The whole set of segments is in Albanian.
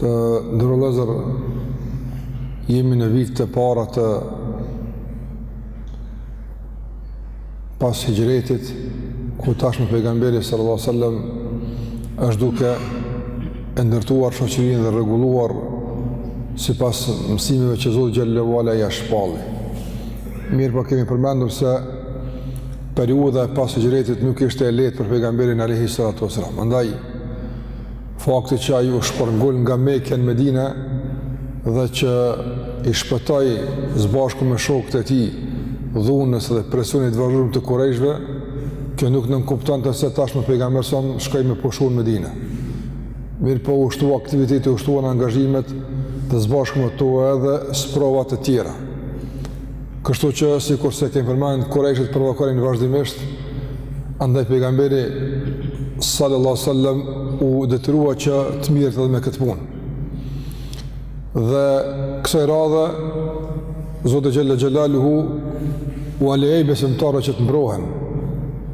Të nderuar vëllezër, jemi në vitet e para të pas hixhretit, ku tashmë pejgamberi sallallahu alaihi wasallam është duke e ndërtuar shoqërinë dhe rregulluar sipas mësimeve që Zoti xhele ue ala ia shpallte. Mirëpo kemi përmendur se periudha e pas hixhretit nuk ishte e lehtë për pejgamberin alayhi salatu wasallam. Andaj Fakti që ai u shpërngul nga Mekja në Medinë dhe që i shpëtoi së bashku me shokët e tij dhunës dhe presionit të vazhdueshëm të Kurejshëve, kjo nuk nënkuptonte se tashmë pejgamberi s.a.s. shkoi me pushu në Medinë. Mirëpo u shtua aktiviteti, u shtuan angazhimet dhe së bashku me to edhe sprova të tjera. Kështu që sikurse kemi përmend, kurejshët provokonin vazhdimisht, andaj pejgamberi sallallahu sallam u detyrua që të mirret edhe me këtë punë. Dhe kësaj radhe, Zoti xhele xhelaluhu, ua lejoi besimtarëve që të mbrohen,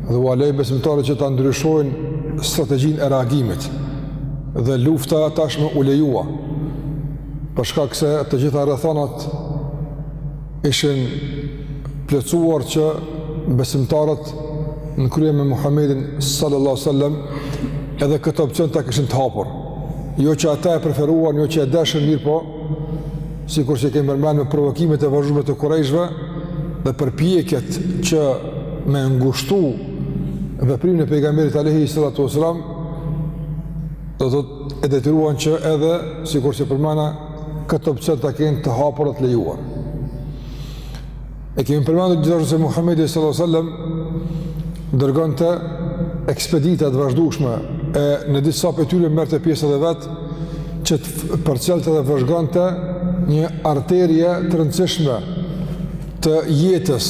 dhe ua lejoi besimtarëve që ta ndryshojnë strategjinë e reagimit, dhe lufta tashmë u lejua, Për shkak se të gjitha rrethanat ishin plotësuar që besimtarët në krye me Muhammedin sallallahu sallam edhe këtë opcion ta kishin të hapur. Jo që ata e preferuan, jo që e deshën mirëpo, sikurse kemi përmend me provokimet e vazhdueshme të kurejshëve dhe përpjekjet që me ngushtu veprimin e pejgamberit Alehi sallatu sallam do të e detyruan që edhe, sikurse përmenda, këtë opcion ta kenë të hapur dhe të lejuar. E kemi përmendur gjithashtu se Muhammedi s.a.s. dërgonte ekspedita të vazhdueshme e në disa prej tyre merrte pjesë edhe vetë që të përcjellte dhe vëzhgonte një arterie të rëndësishme të jetës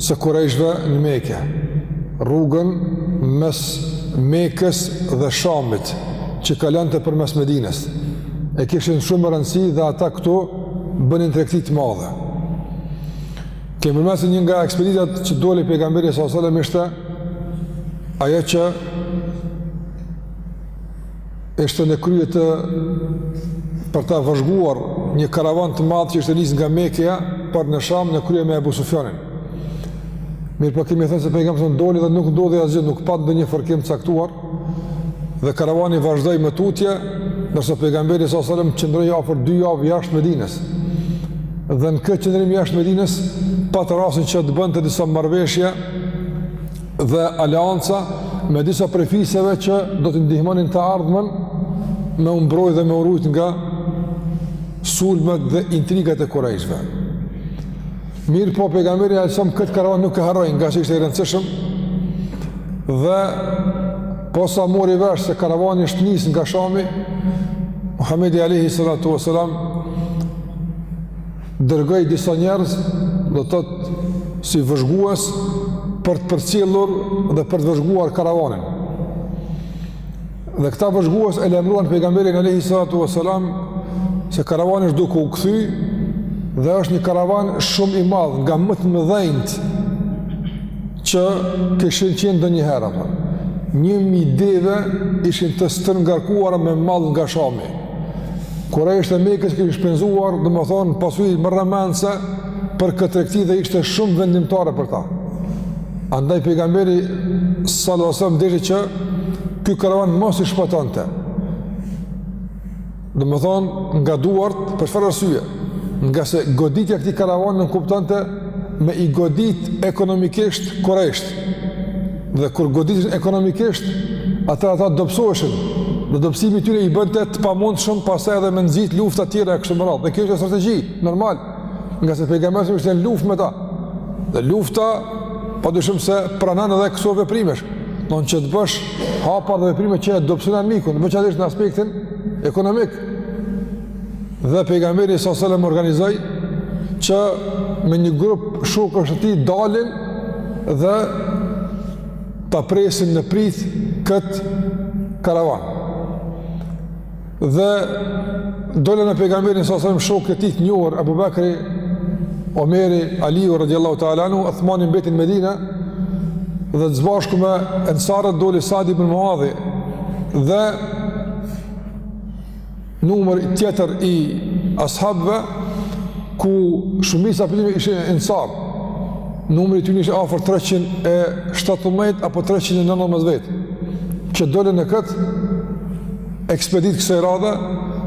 së kurejshëve në Mekë, rrugën mes Mekës dhe Shamit, që kalonte përmes Medinës. E kishin shumë rëndësi dhe ata këtu bënin tregti të madhe. Kemi përmend se një nga ekspeditat që doli pejgamberi s.a.s. ishte ajo që ishte në krye të për ta vëzhguar një karavan të madh që ishte nis nga Mekja për në Sham në krye me Ebu Sufjanin. Mirëpo kemi thënë se pejgamberi s.a.s. doli dhe nuk ndodhi asgjë, nuk pat ndonjë fërkim të caktuar. Dhe karavani vazhdoi më tutje, ndërsa pejgamberi sa selam qëndroi afër 2 javë jashtë Medinës. Dhe në këtë qëndrim jashtë Medinës pat rastin që të bënte disa marrëveshje dhe aleanca me disa prej fiseve që do të ndihmonin të ardhmen me u mbrojë dhe me u rujt nga sulmet dhe intrigat e kurejshve. Mirëpo pejgamberi alejhi selam këtë karavan nuk e harroi ngase ishte i rëndësishëm dhe posa mori vesh se karavani është nis nga Shami Muhammedi Alehi Sallatu Veselam dërgoi disa njerëz, do të thotë si vëzhgues për të përcjellur dhe për të vëzhguar karavanin. Dhe këta vëzhgues e lajmëruan pejgamberin alayhi salatu wasalam se karavani është duke u kthy dhe është një karavan shumë i madh nga më të mëdhenjt që kishin qenë ndonjëherë. 1000 deve ishin të stërngarkuara me mall nga Shami. Kurejshët e Mekës kishin shpenzuar, domethënë, pasuri marramendëse për këtë tregti dhe ishte shumë vendimtare për ta. Andaj pejgamberi salvasem deshi që ky karavan mos i shpëtonte, domethënë, nga duart, për çfarë arsye, ngase goditja e këtij karavani nënkuptonte me i godit ekonomikisht kurejshët. Dhe kur goditeshin ekonomikisht, atëherë ata dobësoheshin. Dhe dobësimi i tyre i bënte të pamundshëm pastaj edhe me nxit lufta tjera e kështu me radhë. Dhe kjo ishte strategji, normal, ngase pejgamberi a.s. ishte në luftë me ta. Dhe lufta, pa dyshim se pranon edhe këso veprimesh. Domethënë që të bësh hapa dhe veprime që e dobësojnë armikun, veçanërisht në aspektin ekonomik. Dhe pejgamberi sa selam organizoi që me një grup shokësh të tij dalin dhe ta presin në pritë këtë karavan. Dhe dolën me pejgamberin sa selam shokët e tij të njohur Abu Bakri, Omeri, Aliu radhiyallahu ta'ala anhu, Uthmani mbeti në Medinë dhe së bashku me ensarët doli Sadi ibn Muadhi dhe Numër tjetër i ashabëve ku shumica e tyre ishin ensar. Numri i tyre ishte afër 317 apo 319 vetë. Që dolën në këtë ekspeditë kësaj radhe,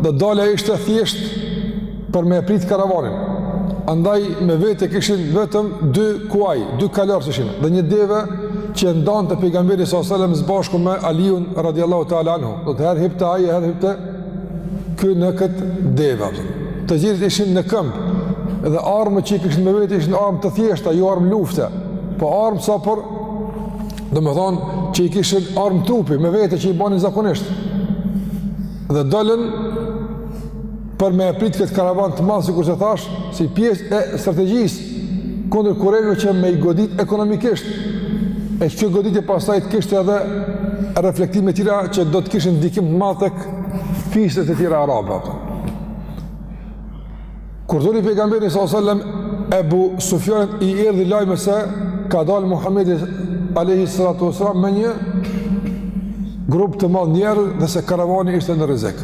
dhe dalja ishte thjesht për me e prit karavanin. Andaj me vete kishin vetëm dy kuaj, dy kalorës ishin, dhe një deve që e ndante pejgamberi s.a.s. së bashku me Aliun radiallahu ta'ala anhu. Do të thotë herë hipte ai, herë hipte ky në këtë deve. Të gjithë ishin në këmbë, dhe armët që i kishin me vete ishin armë të thjeshta, jo armë lufte, po armë sa për, domethënë, që i kishin armë trupi, me vete që i banin zakonisht. Dhe dolën për me e prit këtë karavan të madh sikurse thash, si pjesë e strategjisë kundër kurejshve që me i godit ekonomikisht. E kjo goditje pastaj të kishte edhe reflektime tjera që do të kishin ndikim të madh tek fiset e tjera arabe ato. Kur doli pejgamberi sallallahu alajhi wasallam Ebu Sufjanit i erdhi lajme se ka dal Muhamedi alayhi salatu wasallam me një grup të madh njerëz dhe se karavani ishte në rrezik.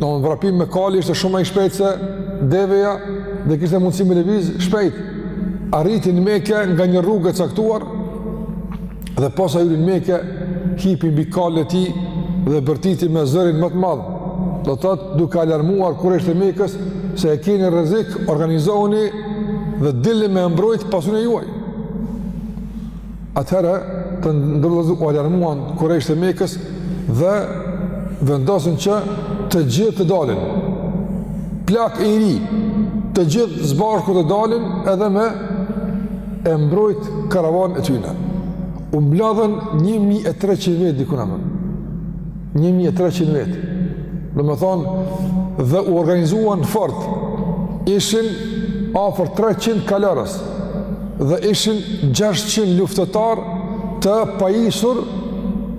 Në në vrapim me kali ishte shumë ma i shpejt se deveja dhe kishte mundësi me leviz shpejt. Arriti n'Meke nga një rrugë e caktuar dhe posa hyri n'Meke hipi mbi kalin e tij dhe bërtiti me zërin ma të madh. Do të thotë duke alarmuar kurejshët e Mekës se e keni rrezik, organizohuni dhe dilni me e mbrojt pasunë e juaj. Atëherë të nderuar u alarmuan kurejshët e Mekës dhe vendosën që të gjithë të dalin. Plak e i ri, të gjithë s'bashku të dalin edhe me e mbrojt karavanin e tyne. U mbledhën 1300 vetë dikun ama. 1300 vetë, domethonë, dhe u organizuan fort, ishin afër 300 kalorës, dhe ishin 600 luftëtarë të pajisur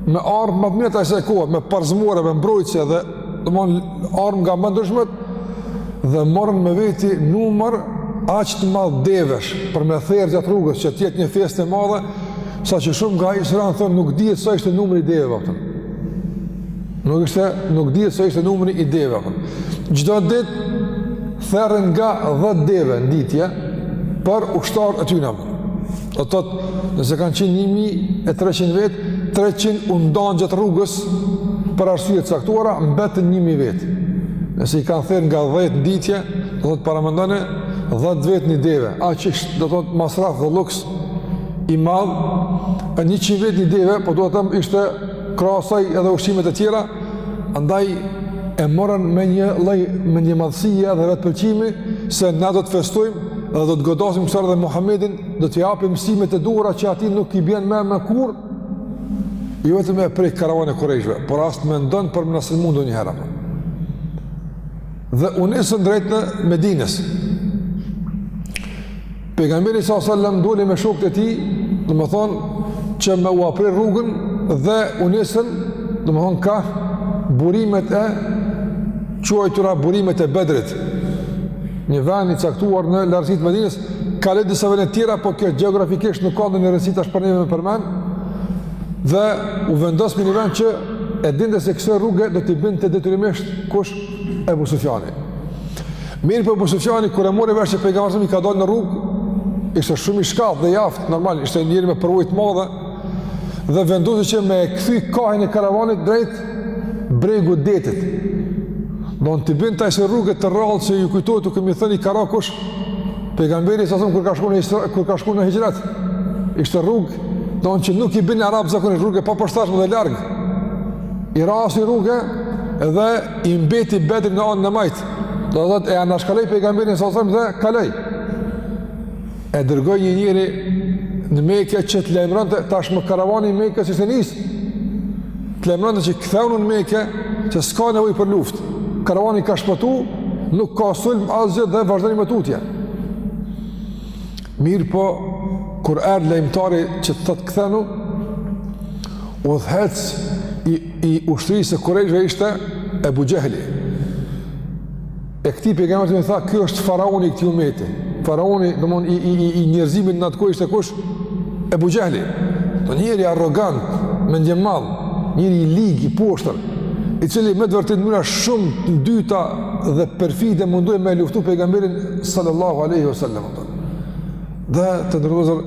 me armë ma t'mirat t'asaj kohe, me parzmore, me mbrojtëse dhe domethonë armë nga ma t'ndryshmet, dhe morën me veti numër aq të madh devesh për me therë gjatë rrugës që të jetë një festë e madhe, Saqë shumë nga historianët thonë nuk dihet sa ishte numri i deve, po thonë. Nuk, ishte, nuk dihet sa ishte numri i deve, po thonë. Çdo ditë, therrnin nga dhjetë deve në ditje, për ushtarët e tyne. Do të thotë nëse kanë qenë njëmi e treqind vetë, treqind u ndanë gjatë rrugës, për arsye të caktuara, mbetën njëmi vetë. Nëse i kanë therë nga dhjetë në ditje, do të thotë paramendoni, dhjetë vetë një deve. Aq është, do të thotë masraf dhe luks, i madh, e njëqind vetë një deve, po do të them ishte krahas saj edhe ushqimet e tjera, andaj e morën me një lloj, me një madhësi edhe vetëpëlqimi, se na do të festojmë dhe do të godasim kësaj here edhe Muhammedin, do t'i japim mësimet e duhura që atij nuk i bjen n'men ma kurrë, jo vetëm me pre karavanin e kurejshve, por as të mendon për me na sulmu një herë. Dhe u nisën drejt në Medinës, Pejgamberi sa sallam dul me shokët e tij, domethonë që me ua pre rrugën dhe u nisën, domethonë kah burimet e quajtura burimet e Bedrit. Një vend i caktuar në largësitë e Medinës, kaloi disa vende tjera, por kjo gjeografikisht nuk ka ndonjë rëndësi tash për neve me përmend. Dhe u vendos në një vend që e dinte se kësaj rruge do t'i binte detyrimisht kush Ebu Sufjani. Mirëpo Ebu Sufjani, kur e mori vesh që pejgamberi s.a.s. i ka dalë në rrugë, ishte shumë i shkathtë dhe i aftë, normal, ishte njeri me përvojë të madhe, dhe vendosi që me kthy kahin e karavanit drejt bregut detit. Don t'i bin asaj rruge të rrallë që ju kujtohet u kemi thënë karakush, pejgamberi s.a.s. kur ka shku në, kur ka shku në hijret, ishte rrugë, do në që nuk i bijn arabët zakonisht rrugë e papërshtatshme dhe larg, I ra asi rruge dhe i mbeti Bedri në anën e majtë. Do të thotë e anashkaloi pejgamberin s.a.s. dhe kaloi. E dërgoi një njeri në Mekë që të lajmronte, tashmë karavani i Mekës ishte nisë. Të lajmronte që kthehnu në Mekë që s'ka nevojë për luftë. Karavani ka shpëtu, nuk ka sulm asgjë dhe vazhdoni më tutje. Mirëpo, kur erdh lajmëtari që tha të kthehnu, udhëheqës i, i ushtrisë së kurejshve ishte Ebu Xhehli. E këtij pejgamberi s.a.s. tha, ky është faraoni i këtij umeti. Faraoni, domethënë, i, i, i, i njerëzimit në atë kohë ishte kush? Ebu Xhehli. Një njeri arrogant, mendjemadh, njeri i lig, i poshtër, i cili me të vërtetë mënyra shumë të ndyta dhe perfide u mundua me e luftu pejgamberin sallallahu aleyhi wa Dhe të nderuar vëllezër,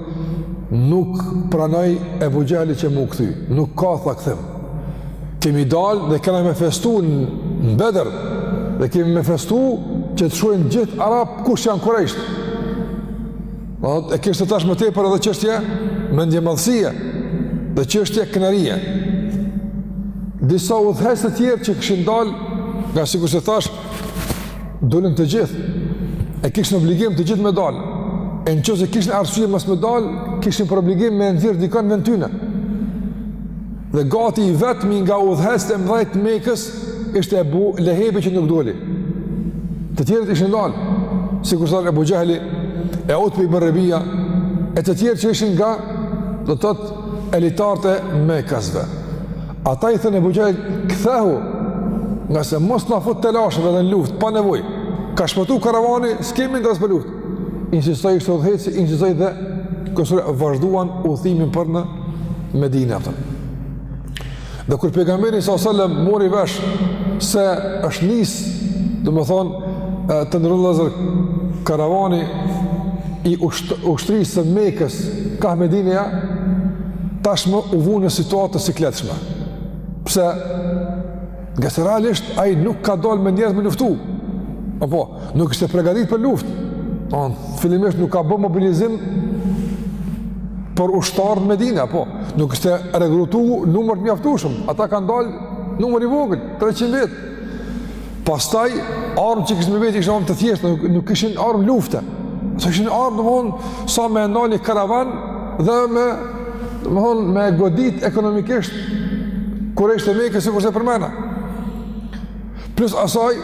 nuk pranoi Ebu Xhehli që mu kthy, nuk ka tha kthim. Kemi dalë dhe kena me festu në Bedër, dhe kemi me festu që të shohin gjithë arabët kush janë kurejshët. Dhe e kishte tash më tepër edhe çështje mendjemadhësie dhe çështje krenarie. Disa udhëheqës të tjerë që kishin dalë, ngase sikurse thashë, Dolën të gjithë. E kishin obligim të gjithë me dal. E në qoftë se kishin arsye mos me dal, kishin për obligim me nxjerr dikon n'vend tyne. Dhe gati i vetmi nga udhëheqësit e mdhaj të Mekës ishte Ebu Lehebi që nuk doli. Të tjerët ishin dal, sikurse Ebu Xhehli, e Utbe ibn Rabi'a, e të tjerë që ishin nga do të thotë elitarët e mekasve. Ata i thanë Ebu Xhehl, kthehu, ngase mos na fut telasheve dhe në luftë, pa nevojë, ka shpëtu karavani, s'kemi ardh për luftë. Insistoi, ishte udhëheqësi, insistoi dhe kësisoj e vazhduan udhëtimin për në Medine. Apo. Dhe kur pejgamberi s.a.s. mori vesh se është nis, domethënë, të nderuar vëllezër, karavani i ushtrisë së Mekës, kah Medineja, tashmë u vu në situatë të sikletëshme. Pse, ngase realisht, ai nuk ka dalë me njerëz me luftu. Apo, nuk kishte pregatit për luftë. Po, fillimisht nuk ka bë mobilizim për ushtarë në Medine, apo, nuk kishte regrutu numër të mjaftueshëm. Ata kanë dalë numër i vogël, 300 vetë. Pastaj, armët që kishin me vete, ishin armë të thjeshta, nuk, nuk ishin armë lufte. Sa ishin armë, domethënë, sa me ndal një karavan dhe me, domethënë, me godit ekonomikisht kurejshët e Mekës, sikurse përmena. Plus asaj,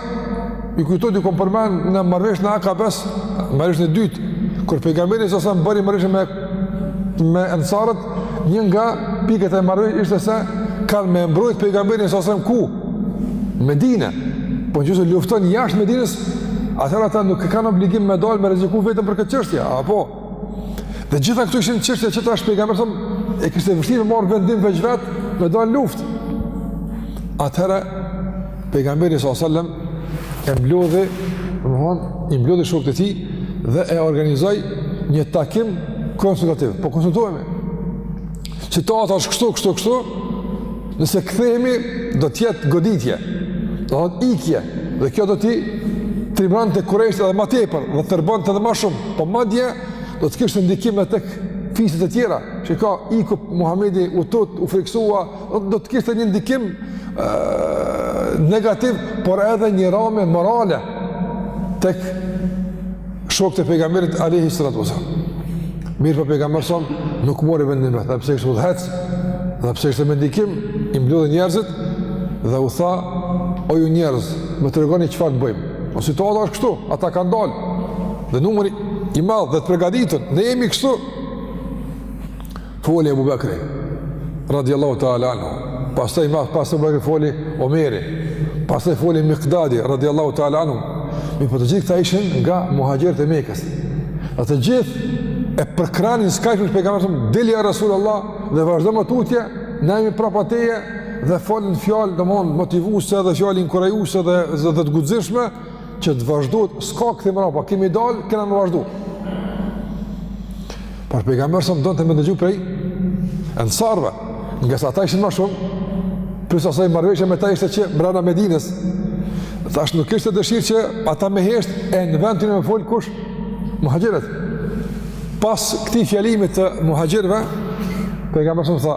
ju kujtohet e kom përmen në marrëveshjen e Akabes, marrëveshjen e dytë, kur pejgamberi sasem bëri marrëveshje me, me ensarët, Një nga pikat e marrëveshjes ishte se kanë me mbrojt pejgamberin sasem ku? Medine. Po në qoftë se lufton jashtë Medinës, atëherë ata nuk e kanë obligim me dalë me rreziku veten për këtë çështje, apo? Dhe gjitha këto ishin çështje që tash pejgamberi sasem e kishte të vështirë me marrë vendim veç vetë me dalë luftë. Atëherë, Pejgamberi sallallahu alajhi wasallam e mblodhi, domthon, i mblodhi shokët e tij dhe e organizoi një takim konsultativ. Po konsultohemi. Situata është kështu, kështu, kështu. Nëse kthehemi do të jetë goditje. Do të thotë ikje dhe kjo do t'i trimëronte kurejshët edhe ma tepër, do t'i tërbonte edhe ma shumë. Po madje do të kishte ndikim edhe tek fiset e tjera, që ka ikur Muhamedi, u tut, u friksua, do të kishte një ndikim e, negativ, por edhe një rame morale tek shokët e pejgamberit alejhi salatu selam. Mirëpo pejgamberi sasem nuk mori vendim vet, edhe pse ishte udhëheqës, edhe pse ishte me ndikim, i mblodhi njerëzit, dhe u tha, o ju njerëz, më tregoni çfarë të bëjmë. Apo, situata është kështu, ata kanë dalë, dhe numri i madhë dhe të përgatitun, ne jemi kështu, Foli Abu Bekri, radiallahu ta'ala anhu, pastaj ma pas Abu Bekrit foli Omeri, pastaj foli Mikdadi, radiallahu ta'ala anhu, mirëpo të gjithë këta ishin nga muhaxhirët e Mekës, dhe të gjithë e përkrahën skajshëm pejgamberin sasem, dil, ja Rasul Allah dhe vazhdo më tutje, ne jemi prapa teje dhe folën fjalë domethënë motivuese dhe fjalë inkurajuese dhe, dhe, dhe të guximshme, që të vazhdohet, s'ka kthim mrapa, kemi dalë, kena me vazhdo. Por pejgamberi sasem donte me ndëgju prej ensarëve, ngase ata ishin ma shumë, plus asaj marrëveshja me ta ishte që mbrana Medinës, dhe tash nuk ishte dëshirë që ata me hesht e në vend të tyne me folë kush, muhaxhirët. Pas këtij fjalimit të muhaxhirëve, pejgamberi sasem tha,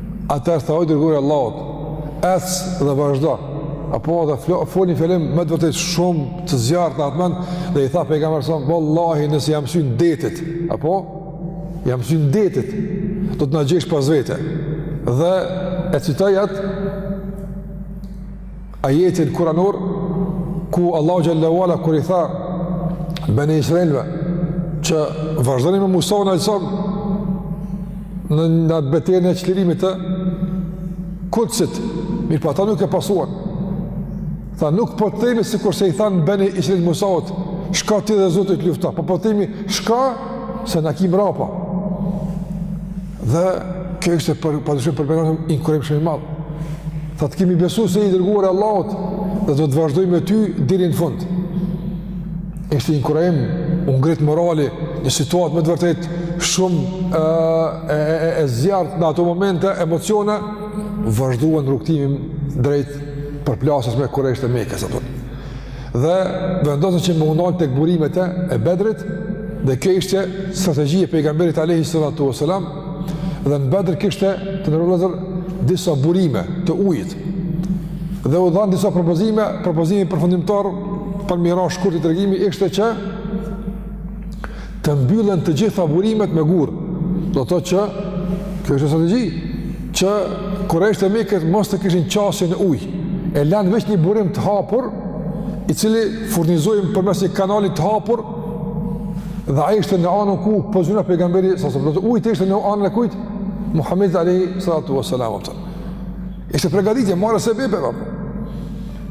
Atëherë tha o i dërguari i Allahut, ec dhe vazhdo. Apo dhe foli një fjalim me të vërtetë shumë të zjarrtë në atë moment dhe i tha pejgamberit sasem, vallahi nëse ia mësyn detit, apo ia mësyn detit, do të na gjesh pas vete. Dhe e citoi atë ajetin kuranor ku Allahu xhelle ue ala kur i tha beni Israilve që vazhdoni me Musaun alejhi selam në betejën e çlirimit të Kutsit, mirëpo ata nuk e pasuan. Tha nuk po të themi sikurse i thanë beni Israil Musaut, shko ti dhe Zoti yt lufto, po po të themi shko se na ki mbrapa. Dhe kjo ishte për padyshim për pejgamberin inkurajim shumë i madh. Tha të kemi besu se je i dërguar i Allahut dhe do të vazhdojmë me ty deri në fund. Ishte inkurajim u ngrit morali një situatë me të vërtet shumë e e e, e zjarrtë në ato momente emocione vazhduan rrugtimin drejt përplasjes me kurejshët e Mekës apo. Dhe vendosën që me u ndalë tek burimet e Bedrit, dhe kjo ishte strategji e pejgamberit alejhi salatu ve selam, dhe në Bedër kishte të nderuar vëllezër disa burime të ujit, dhe u dhanë disa propozime, propozimi përfundimtar për me i ra shkurt tregimit ishte që të mbyllen të gjitha burimet me gurë. Do të thotë që kjo ishte strategji që kurejshët e Mekës mos të kishin qasje në ujë. E lanë veç një burim të hapur, i cili furnizonte përmes një kanali të hapur, dhe ai ishte në anën ku po zuna pejgamberi, s'do të ujët ishte në anën e kujt, Muhamedit alejhi salatu wa sallam, ishte pregaditje, marë se bebe,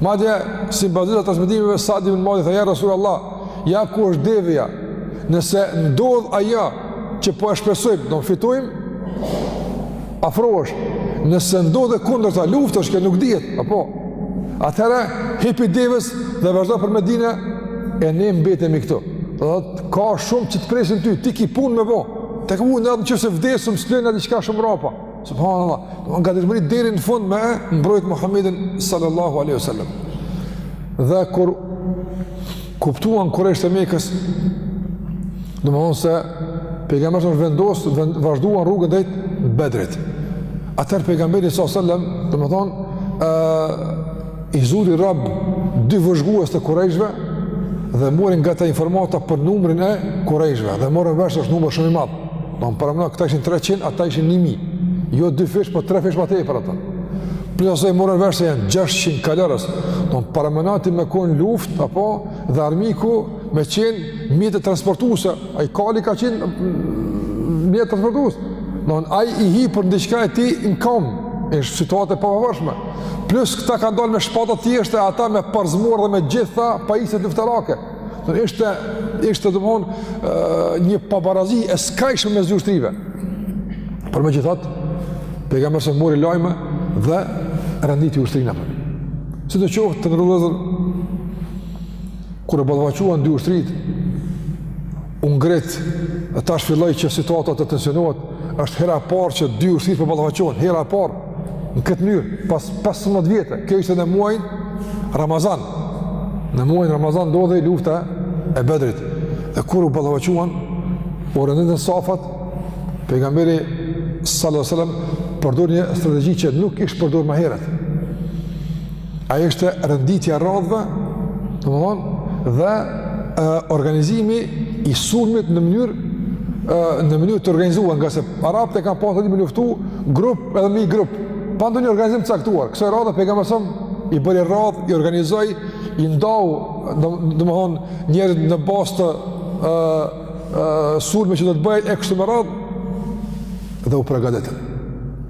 Madje, sipas disa transmetimeve, Sadi ibn Muadhi tha, ja Rasul Allah, ja ku është devja, nëse ndodh ajo që po e shpresojmë, domethënë fitojmë, afrohesh, nëse ndodh e kundërta luftë është që nuk dihet, apo, atëherë, hipi devës dhe vazhdo për Medine, e ne mbetemi këtu. Do të thotë ka shumë që të presin ty, ti ki punë me bo, te na në qoftë se vdesim, s'lëmë diçka shumë mbrapa. Subhanallah, domethënë gatishmëri deri në fund me mbrojt Muhammedin sallallahu alaihi wasallam. Dhe kur kuptuan kurejshët e Mekës, domethënë se pejgamberi është vendos vend, vazhduan rrugën drejt Bedrit. Atëherë pejgamberi sallallahu alaihi wasallam, domethënë, ë i zuri rob dy vëzhgues të kurejshëve dhe mori nga ta informata për numrin e kurejshëve dhe morën vesh se është numër shumë i madh. Domethënë paramendo, këta ishin 300, ata ishin 1000. Jo dyfish, po trefish ma tepër ata. Plus asaj morën vesh se janë 600 kalorës. Domethënë paramendo ti me konë n'luftë, apo, dhe armiku me qenë mjete transportuese. Ai kali ka qenë mjet transportues. Domethënë ai i hipur n'diçka e ti në kamë. Është situatë e pafavorshme. Plus këta kanë dalë me shpata të thjeshta e ata me parzmore dhe me gjitha pajisjet luftarake. Në ishte, ishte domethënë, një pabarazi e skajshme mes dy ushtrive. Por megjithatë, pejgamberi s.a.s. mori lajme dhe renditi ushtrinë, a po. Sido qoftë të nderuar vëllezër, kur u ballafaquan dy ushtritë, u ngrit, e tash filloi që situata të tensionohet, është hera e parë që dy ushtritë po ballafaqohen, hera e parë, Në këtë mënyrë, pas 15 vjete, kjo ishte në muajin Ramazan. Në muajin Ramazan ndodhi lufta e Bedrit. Dhe kur u ballafaquan, u renditën safat, pejgamberi sallallahu alejhi ve sellem përdor një strategji që nuk ishte përdor ma herët. Ajo është renditja e radhëve, domethënë, dhe e, organizimi i sulmit në mënyrë në mënyrë të organizuar, ngase arabët e kanë pas adet me luftu grup edhe me grup, pa ndonjë organizim të caktuar. Kësaj radhe pejgamberi s.a.s. i bëri radhë, i organizoi, i ndau, domthon njerëzit në bazë të ë ë sulmit që do të bëhej e kështu me radhë dhe u përgatitën.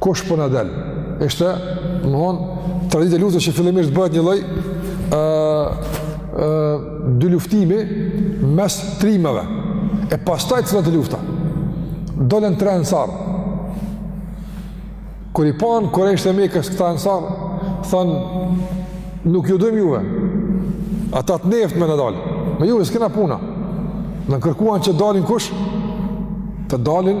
Kush po na del? Ishte, domethënë, traditë e luftës që fillimisht bëhet një lloj ë, ë, dyluftimi mes trimave. E pastaj çilet lufta. Dolën tre ensarë. Kur i panë kurejshët e Mekës këta ensarë, thanë, nuk ju dojmë juve. Ata të neftë me na dalë. Me juve, s'kena punë. Dhe kërkuan që dalin kush? Të dalin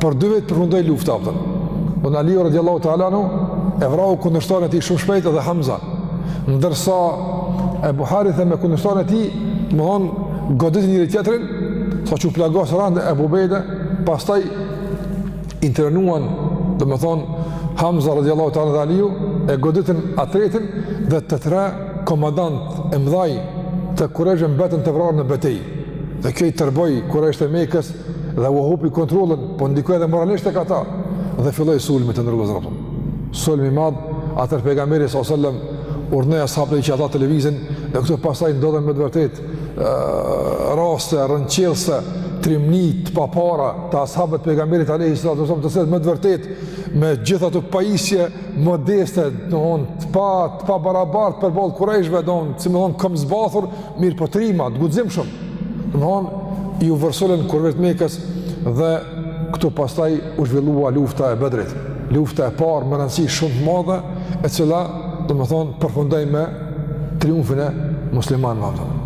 Për dy vetë përfundoi lufta, a po. Domethënë Aliju radiallahu ta'alanu, e vrau kundërshtarin e tij shumë shpejt edhe Hamza. Ndërsa Ebu Harithi me kundërshtarin e tij, domethënë goditën njëri-tjetrin, saqë u plagos randë Ebu Ubejde, pastaj intervenuan, domethënë, Hamza radiallahu ta'alanu dhe Aliju, e goditën atë të tretin dhe të tre komandantët e mdhaj të kurejshëve mbetën të vrarë në betejë. Dhe kjo i tërboi kurejshët e Mekës, dhe ua hupi kontrollën, po ndikoi edhe moralisht tek ata dhe filloi sulmi të nderuar vëllezër. Sulmi i madh, atëherë pejgamberi s.a.s. urdhnoi ashabët që ata të lëvizin dhe këtu pastaj ndodhën me të vërtetë raste rrënqethëse trimni të papara te ashabët e pejgamberit alayhi salatu sallam të cilët me të vërtetë me gjithë ato pajisje modeste, domthon të pa të pabarabarta përballë kurejshve, domthon si me thanë kambëzbathur, mirëpo trima, të guximshëm. Domethënë, iu vërsulën kurejshëve të Mekës dhe këtu pastaj u zhvillua lufta e Bedrit. Lufta e parë me rëndësi shumë të madhe e cila, domethënë, përfundoi me triumfin e muslimanëve, domethënë.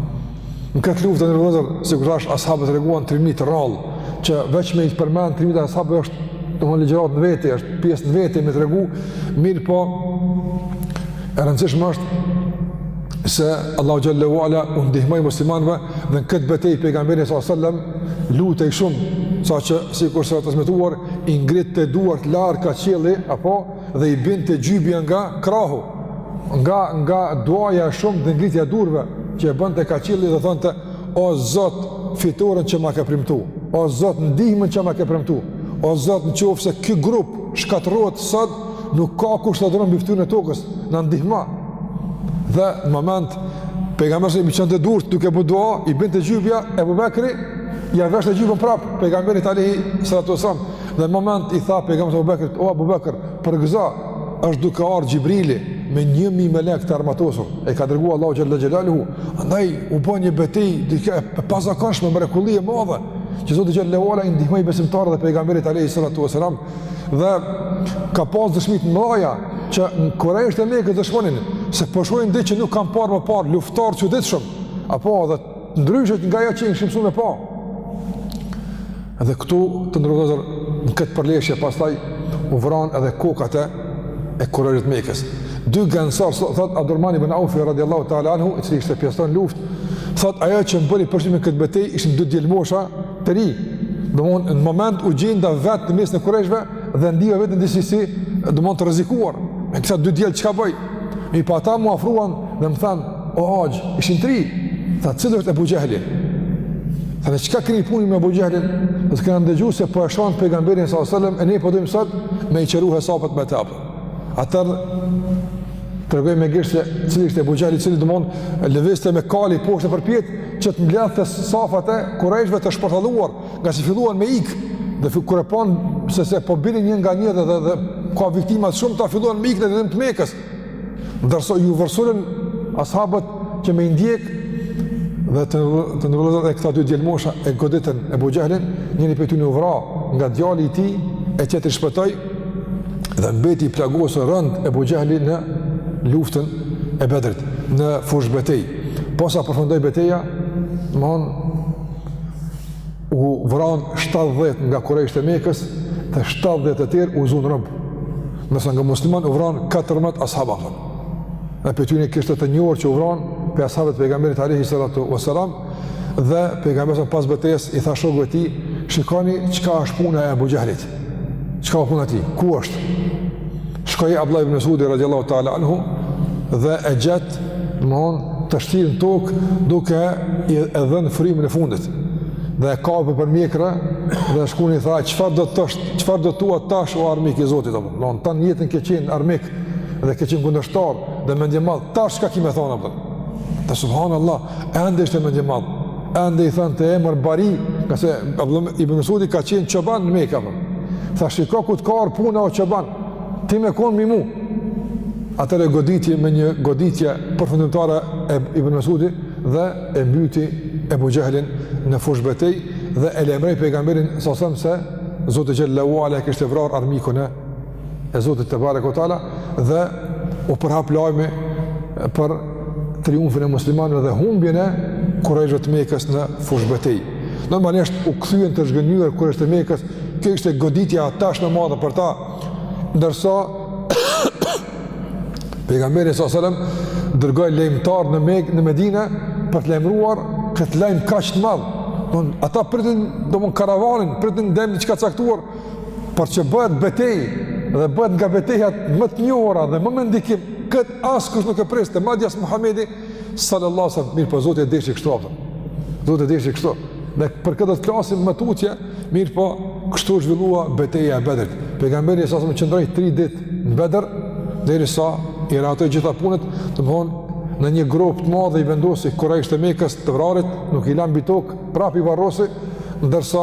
Në këtë luftë të nderuar vëllezër, sikur thashë, ashabët treguan trimni të rrallë, që veç me i përmend trimnitë e ashabëve është, domethënë, ligjëratë në vete, është pjesë në vete me tregu, mirëpo, E rëndësishme është se Allahu xhelle ue ala u ndihmoi muslimanëve dhe në këtë betejë pejgamberi sallallahu alajhi wasallam lutej shumë saqë sikurse është transmetuar i ngritte duart lart ka qielli apo dhe i binte xhybja nga krahu nga nga duaja shumë dhe ngritja e durve që e bënte ka qielli dhe thoshte o Zot fitoren që ma ke premtu o Zot ndihmën që ma ke premtu o Zot në qoftë se ky grup shkatërrohet sot nuk ka kush të adhuron mbi fytyrën e tokës, na ndihmo. Dhe në moment pejgamberi sa i çonte durt duke bo dua, i binte xhybja e Abu Bekri ia veshte xhybën prap pejgamberit alayhi salatu wasalam. Dhe në moment i tha pejgamberi Abu Bekrit, "O Abu Bekr, përgëzo, është duke ardhur Xhibrili me 1000 melek të armatosur. E ka dërguar Allahu xhalla xhelaluhu. Andaj u bo një betejë diçka e pazakonshme, mrekulli e madhe, që Zoti xhalla wala i ndihmoi besimtarët dhe pejgamberit alayhi salatu wasalam Dhe ka pas dëshmi të mëdhaja që kurejshët e Mekës dëshmonin, se po shohim diçka që nuk kam parë më parë, luftarë të çuditshëm, apo dhe ndryshe nga ajo që ne ishim mësu me pa. Dhe këtu të nderuar vëllezër në këtë përleshje, pastaj u vranë edhe kokat e e krerët e Mekës. Dy nga ensarët, thotë Abdurrahman ibn Aufi radiallahu ta'ala anhu, i cili ishte pjesëtar në luftë, thotë ajo që më bëri përshtypje në këtë betejë, ishin dy djelmosha të ri. Domethënë, në moment u gjinda vetë në mes të kurejshve dhe ndiva veten disi si, domethënë të rrezikuar. Me këta dy djem çka boj? Mirëpo ata m'u afruan Dhe më thanë, o axhë, ishin të ri, tha, cili është Ebu Xhehli? Tha, çka keni punë me Ebu Xhehlin? Thotë kena ndëgju se po e shan pejgamberin s.a.s. e ne po dojmë sot me i qëru hesapet me ta. Atëherë tregoi me gisht se cili është Ebu Xhehli, i cili domethënë lëvizte me kali poshtë e përpjetë, që t'i mbledhte safat e kurejshve të shpartalluar, ngase filluan me ikë, dhe kur e panë se se po bien një nga një dhe, dhe, dhe ka viktima të shumta, filluan me ikë në drejtim të Mekës, Ndërsa iu vërsulën ashabët që me i ndjek dhe të nderuar vëllezër këta dy djelmosha e goditën Ebu Xhehlin, njëri prej tyre u vra nga djali i tij e tjetri shpëtoi dhe mbeti i plagosur rëndë Ebu Xhehli në luftën e Bedrit, në fushëbetejë. Posa përfundoi beteja, domethënë, u vranë 70 nga kurejshët e Mekës dhe 70 të tjerë u zunë rob. Ndërsa nga muslimanët u vranë 14 ashaba. Edhe prej tyre kishte të njohur që u vranë prej ashabëve të pejgamberit alejhi salatu vesselam dhe pejgamberi pas betejës i tha shokëve të tij shikoni çka është puna e Ebu Xhehlit. Çka o puna e tij? Ku është? Shkoi Abdullah ibn Mesudi radiallahu ta'ala anhu dhe e gjet domethon të shtrirë në tokë duke e dhënë frymën e fundit dhe e kap për mjekre dhe shkuni i tha çfarë do të thush, çfarë do të thua tash o armik i Zotit domethon tanë jetën ke qenë armik dhe ke qenë kundërshtar dhe mendjemadh tash çka ki me thon apo subhanallah ende ishte mendjemadh, ende i thonte e mor bari, ngase Ibn Mesudi ka qenë çoban në Mekë, apo. tha shiko ku të ka ardh puna o çoban, ti me konë mbi mu, atëherë e goditi me një goditje përfundimtare Ibn Mesudi dhe e mbyti Ebu Xhehlin në fushëbetejë dhe e lajmëroi pejgamberin sasem se Zoti xhele ve ala e kishte vrarë armikun e e Zotit tebareke ve teala dhe u përhap lajmi për triumfin e muslimanëve dhe humbjen e kurajshëve të Mekës në fushëbetejë. Normalisht u kthyen të zhgënjyer kurajshët e Mekës, kjo ishte goditja tash më madhe për ta. Ndërsa pejgamberi sa selam dërgoi lajmëtarë në Mekë, në Medinë për të lajmëruar këtë lajm kaq të madh. Domethon ata pritën domethon karavanin, pritën domethon diçka të caktuar, por që bëhet betejë dhe bëhet nga betejat më të njohura dhe më me ndikim, këtë askush nuk e priste madje as Muhammedi, sallallahu sallam, mirëpo Zoti e deshi kështu, apo. Zoti e deshi kështu. Dhe për këtë do të flasim më tutje, mirëpo kështu u zhvillua beteja e Bedrit. Pejgamberi sasëm qëndroi 3 ditë në Bedër, derisa i rehatoi gjitha punët, domethonë, në një gropë të madhe i vendosi kurajshët e Mekës të vrarit, nuk i la mbi tokë, prapë i varrosi, ndërsa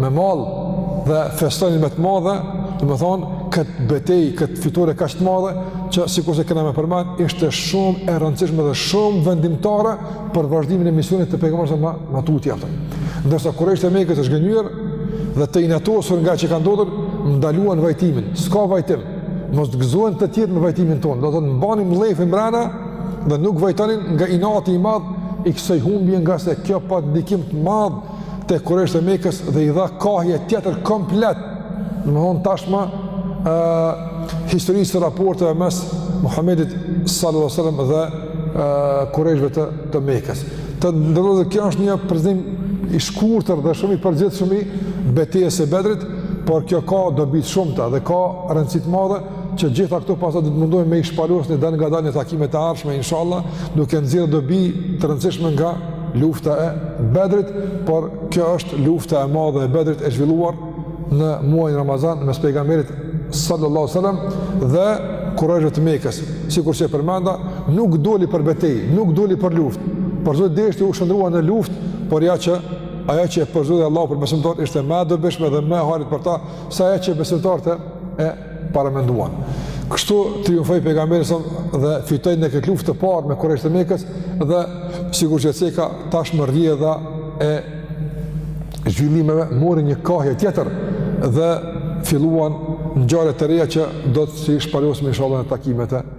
me mall dhe festonin me të madhe, domethonë, këtë betejë, këtë fitore kaq të madhe, që sikurse kena me përmend, ishte shumë e rëndësishme dhe shumë vendimtare për vazhdimin e misionit të pejgamberit sasem, ma tutje apo. Ndërsa kurajshët e Mekës të zhgënjyer dhe të inatosur nga çka ka ndodhur, ndaluan vajtimin, s'ka vajtim, mos të gëzohen të tjerët me vajtimin tonë, domethonë mbanin mllefin mbrenda dhe nuk vajtonin nga inati i madh i kësaj humbje ngase kjo pati ndikim të madh te kurajshët e Mekës dhe i dha kahje tjetër komplet domethonë tashma e, historisë së raporteve mes Muhammedit sallallahu sallam dhe kurajshëve të, të Mekës të nderuar kjo është një prezantim i shkurtër dhe shumë i përgjithshëm i betejës së Bedrit por kjo ka dobi të shumta dhe ka rëndësi të madhe që gjitha këto pastaj do të mundohemi me i shpalos dalëngadalë në takimet e ardhshme, inshallah, duke nxjerrë dobi të rëndësishme nga lufta e Bedrit, por kjo është lufta e madhe e Bedrit e zhvilluar në muajin Ramazan mes Pejgamberit sallallahu alejhi sellem dhe kurejshve të Mekës, sikurse e përmenda, nuk doli për betejë, nuk doli për luftë, por Zoti deshti u shndërrua në luftë, por ja që ajo që e përzgjodhi Allahu për besimtarët ishte më e dobishme dhe më e hajrit për ta, sa ajo që besimtarët e paramenduan. Kështu triumfoi Pejgamberi salallahu alejhi selem dhe fitoi në këtë luftë të parë me kurejshët e Mekës dhe sikurse ceka tashmë rrjedha e zhvillimeve mori një kahje tjetër dhe filluan ngjarje të reja që do t'i shpalosim inshallah në takimet e